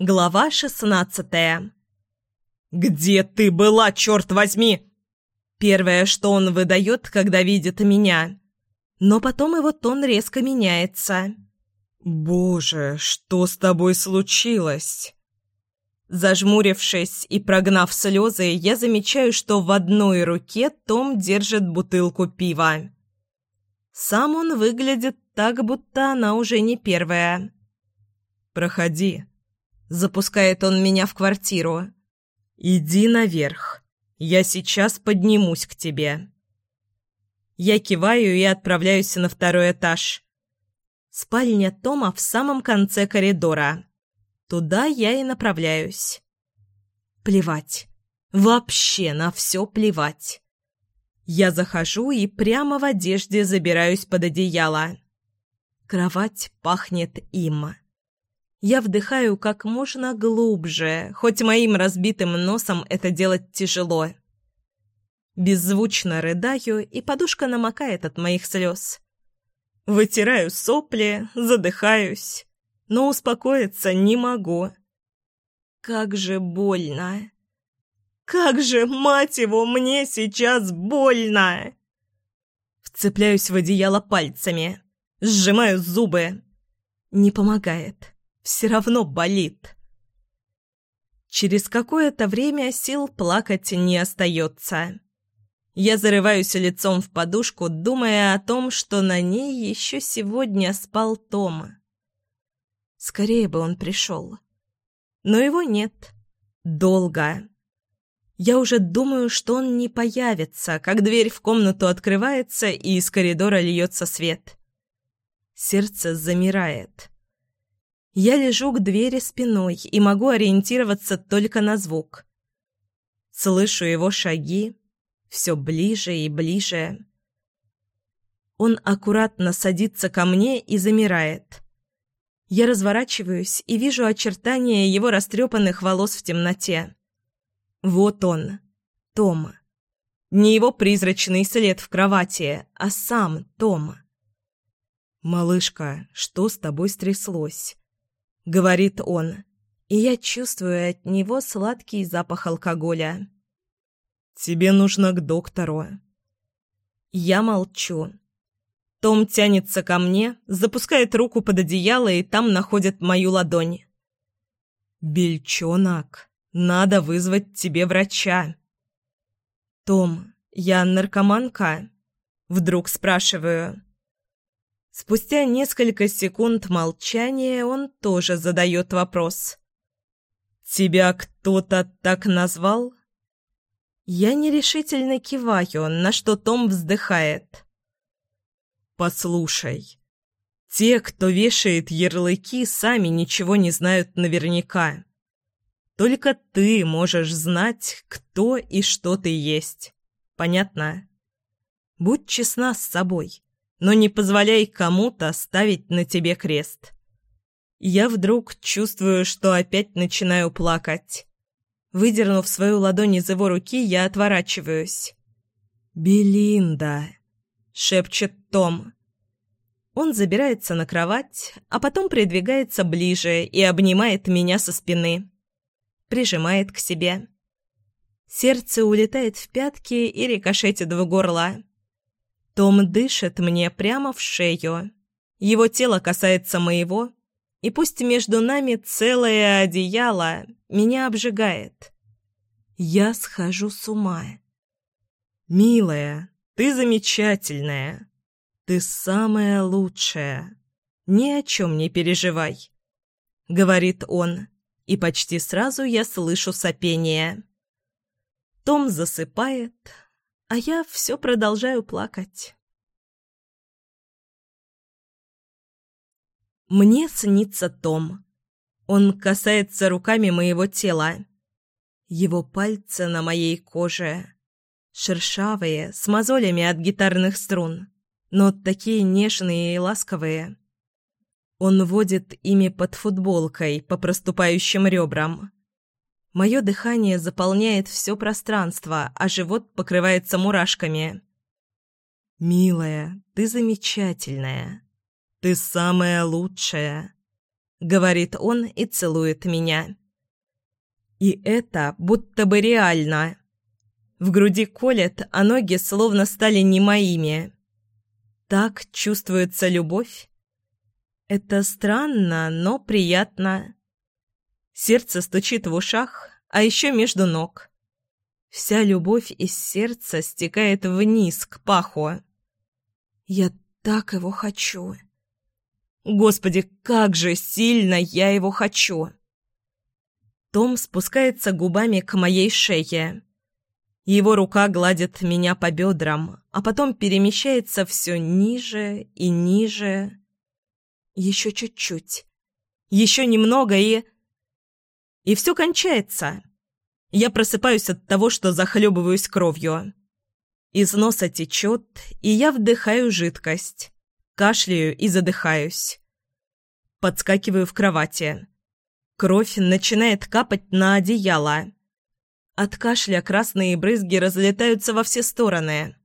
Глава шестнадцатая. «Где ты была, черт возьми?» Первое, что он выдает, когда видит меня. Но потом его тон резко меняется. «Боже, что с тобой случилось?» Зажмурившись и прогнав слезы, я замечаю, что в одной руке Том держит бутылку пива. Сам он выглядит так, будто она уже не первая. «Проходи», Запускает он меня в квартиру. «Иди наверх. Я сейчас поднимусь к тебе». Я киваю и отправляюсь на второй этаж. Спальня Тома в самом конце коридора. Туда я и направляюсь. Плевать. Вообще на все плевать. Я захожу и прямо в одежде забираюсь под одеяло. Кровать пахнет им. Я вдыхаю как можно глубже, хоть моим разбитым носом это делать тяжело. Беззвучно рыдаю, и подушка намокает от моих слез. Вытираю сопли, задыхаюсь, но успокоиться не могу. Как же больно! Как же, мать его, мне сейчас больно! Вцепляюсь в одеяло пальцами, сжимаю зубы. Не помогает все равно болит. Через какое-то время сил плакать не остается. Я зарываюсь лицом в подушку, думая о том, что на ней еще сегодня спал Том. Скорее бы он пришел. Но его нет. Долго. Я уже думаю, что он не появится, как дверь в комнату открывается и из коридора льется свет. Сердце замирает. Я лежу к двери спиной и могу ориентироваться только на звук. Слышу его шаги, все ближе и ближе. Он аккуратно садится ко мне и замирает. Я разворачиваюсь и вижу очертания его растрепанных волос в темноте. Вот он, Том. Не его призрачный след в кровати, а сам Том. «Малышка, что с тобой стряслось?» — говорит он, и я чувствую от него сладкий запах алкоголя. «Тебе нужно к доктору». Я молчу. Том тянется ко мне, запускает руку под одеяло и там находит мою ладонь. «Бельчонок, надо вызвать тебе врача». «Том, я наркоманка?» Вдруг спрашиваю. Спустя несколько секунд молчания он тоже задает вопрос. «Тебя кто-то так назвал?» Я нерешительно киваю, на что Том вздыхает. «Послушай, те, кто вешает ярлыки, сами ничего не знают наверняка. Только ты можешь знать, кто и что ты есть. Понятно? Будь честна с собой но не позволяй кому-то ставить на тебе крест. Я вдруг чувствую, что опять начинаю плакать. Выдернув свою ладонь из его руки, я отворачиваюсь. «Белинда!» — шепчет Том. Он забирается на кровать, а потом придвигается ближе и обнимает меня со спины. Прижимает к себе. Сердце улетает в пятки и рикошетит в горло. Том дышит мне прямо в шею. Его тело касается моего, и пусть между нами целое одеяло меня обжигает. Я схожу с ума. «Милая, ты замечательная. Ты самая лучшая. Ни о чем не переживай», — говорит он, и почти сразу я слышу сопение. Том засыпает, а я все продолжаю плакать. Мне снится Том. Он касается руками моего тела. Его пальцы на моей коже. Шершавые, с мозолями от гитарных струн, но такие нежные и ласковые. Он водит ими под футболкой по проступающим ребрам. Мое дыхание заполняет все пространство, а живот покрывается мурашками. «Милая, ты замечательная. Ты самая лучшая», — говорит он и целует меня. И это будто бы реально. В груди колет, а ноги словно стали не моими. Так чувствуется любовь. Это странно, но приятно. Сердце стучит в ушах, а еще между ног. Вся любовь из сердца стекает вниз, к паху. Я так его хочу. Господи, как же сильно я его хочу. Том спускается губами к моей шее. Его рука гладит меня по бедрам, а потом перемещается все ниже и ниже. Еще чуть-чуть. Еще немного и... И все кончается. Я просыпаюсь от того, что захлебываюсь кровью. Из носа течет, и я вдыхаю жидкость. Кашляю и задыхаюсь. Подскакиваю в кровати. Кровь начинает капать на одеяло. От кашля красные брызги разлетаются во все стороны.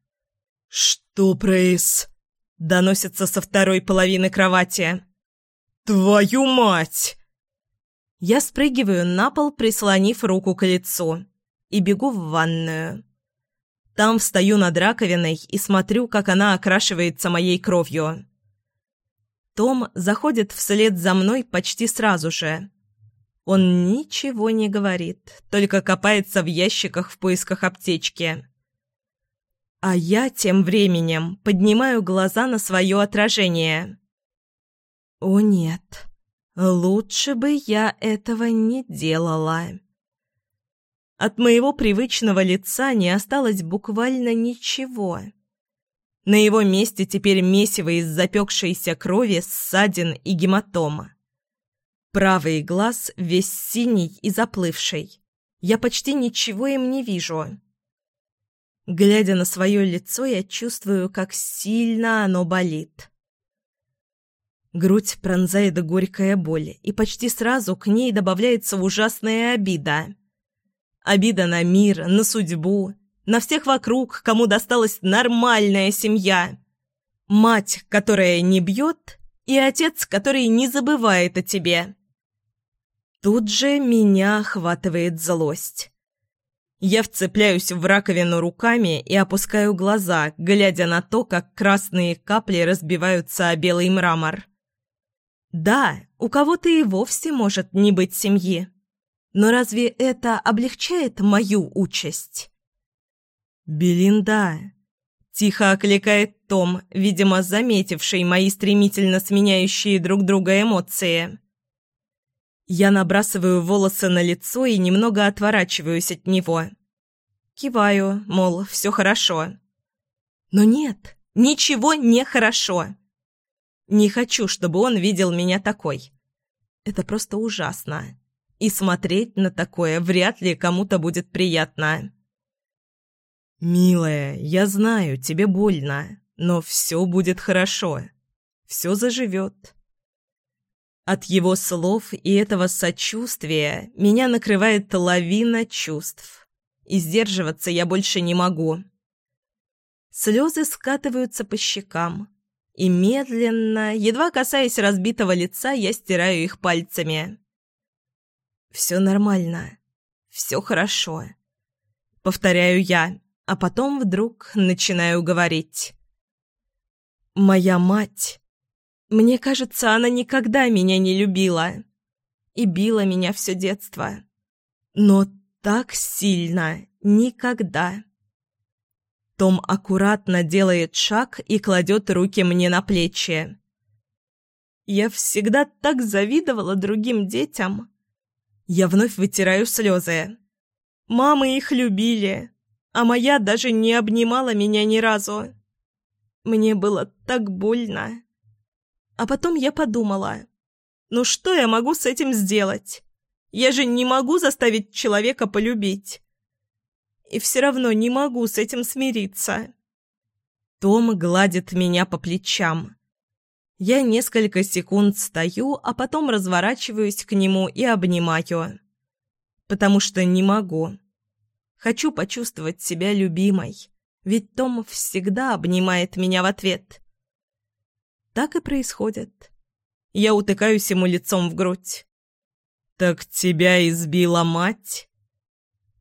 «Что проис?» — доносится со второй половины кровати. «Твою мать!» Я спрыгиваю на пол, прислонив руку к лицу, и бегу в ванную. Там встаю над раковиной и смотрю, как она окрашивается моей кровью. Том заходит вслед за мной почти сразу же. Он ничего не говорит, только копается в ящиках в поисках аптечки. А я тем временем поднимаю глаза на свое отражение. «О нет, лучше бы я этого не делала». От моего привычного лица не осталось буквально ничего. На его месте теперь месиво из запекшейся крови, ссадин и гематома. Правый глаз весь синий и заплывший. Я почти ничего им не вижу. Глядя на свое лицо, я чувствую, как сильно оно болит. Грудь пронзает горькая боль, и почти сразу к ней добавляется ужасная обида. Обида на мир, на судьбу, на всех вокруг, кому досталась нормальная семья. Мать, которая не бьет, и отец, который не забывает о тебе. Тут же меня охватывает злость. Я вцепляюсь в раковину руками и опускаю глаза, глядя на то, как красные капли разбиваются о белый мрамор. Да, у кого-то и вовсе может не быть семьи. Но разве это облегчает мою участь? «Белинда!» — тихо окликает Том, видимо, заметивший мои стремительно сменяющие друг друга эмоции. Я набрасываю волосы на лицо и немного отворачиваюсь от него. Киваю, мол, все хорошо. Но нет, ничего не хорошо. Не хочу, чтобы он видел меня такой. Это просто ужасно и смотреть на такое вряд ли кому-то будет приятно. «Милая, я знаю, тебе больно, но все будет хорошо. Все заживет». От его слов и этого сочувствия меня накрывает лавина чувств, и сдерживаться я больше не могу. Слезы скатываются по щекам, и медленно, едва касаясь разбитого лица, я стираю их пальцами. «Все нормально. Все хорошо». Повторяю я, а потом вдруг начинаю говорить. «Моя мать. Мне кажется, она никогда меня не любила. И била меня все детство. Но так сильно никогда». Том аккуратно делает шаг и кладет руки мне на плечи. Я всегда так завидовала другим детям. Я вновь вытираю слезы. Мамы их любили, а моя даже не обнимала меня ни разу. Мне было так больно. А потом я подумала, ну что я могу с этим сделать? Я же не могу заставить человека полюбить. И все равно не могу с этим смириться. Том гладит меня по плечам. Я несколько секунд стою, а потом разворачиваюсь к нему и обнимаю. Потому что не могу. Хочу почувствовать себя любимой, ведь Том всегда обнимает меня в ответ. Так и происходит. Я утыкаюсь ему лицом в грудь. «Так тебя избила мать?»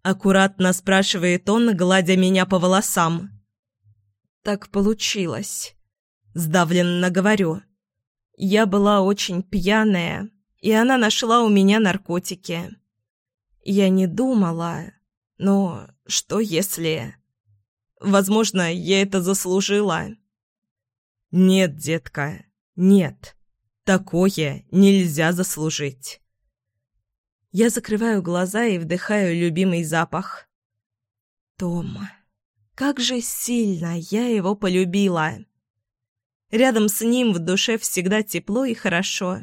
Аккуратно спрашивает он, гладя меня по волосам. «Так получилось», — сдавленно говорю. «Я была очень пьяная, и она нашла у меня наркотики. Я не думала, но что если...» Возможно, я это заслужила. Нет, детка, нет. Такое нельзя заслужить. Я закрываю глаза и вдыхаю любимый запах. Том. Как же сильно я его полюбила. Рядом с ним в душе всегда тепло и хорошо.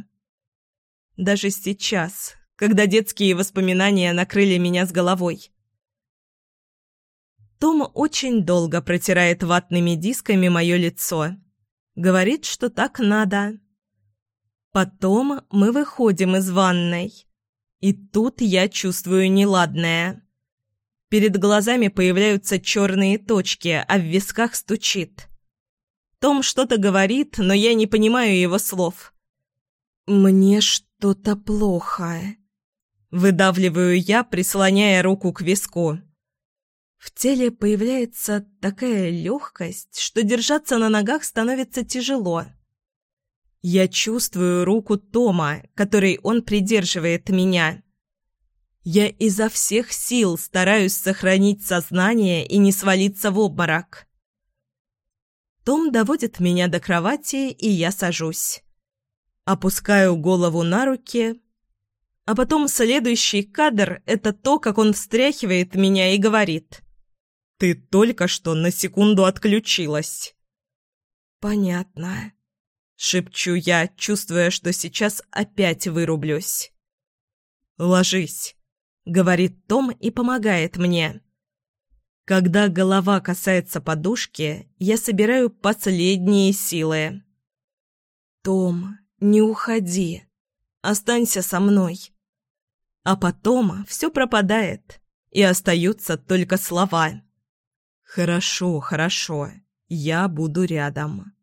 Даже сейчас, когда детские воспоминания накрыли меня с головой. Том очень долго протирает ватными дисками мое лицо. Говорит, что так надо. Потом мы выходим из ванной. И тут я чувствую неладное. Перед глазами появляются черные точки, а в висках стучит. Том что-то говорит, но я не понимаю его слов. «Мне что-то плохо», — выдавливаю я, прислоняя руку к виску. В теле появляется такая легкость, что держаться на ногах становится тяжело. Я чувствую руку Тома, которой он придерживает меня. Я изо всех сил стараюсь сохранить сознание и не свалиться в обморок. Том доводит меня до кровати, и я сажусь. Опускаю голову на руки, а потом следующий кадр — это то, как он встряхивает меня и говорит. Ты только что на секунду отключилась. Понятно. Шепчу я, чувствуя, что сейчас опять вырублюсь. Ложись, говорит Том и помогает мне. Когда голова касается подушки, я собираю последние силы. «Том, не уходи. Останься со мной». А потом все пропадает, и остаются только слова. «Хорошо, хорошо. Я буду рядом».